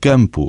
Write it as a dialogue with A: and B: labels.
A: campo.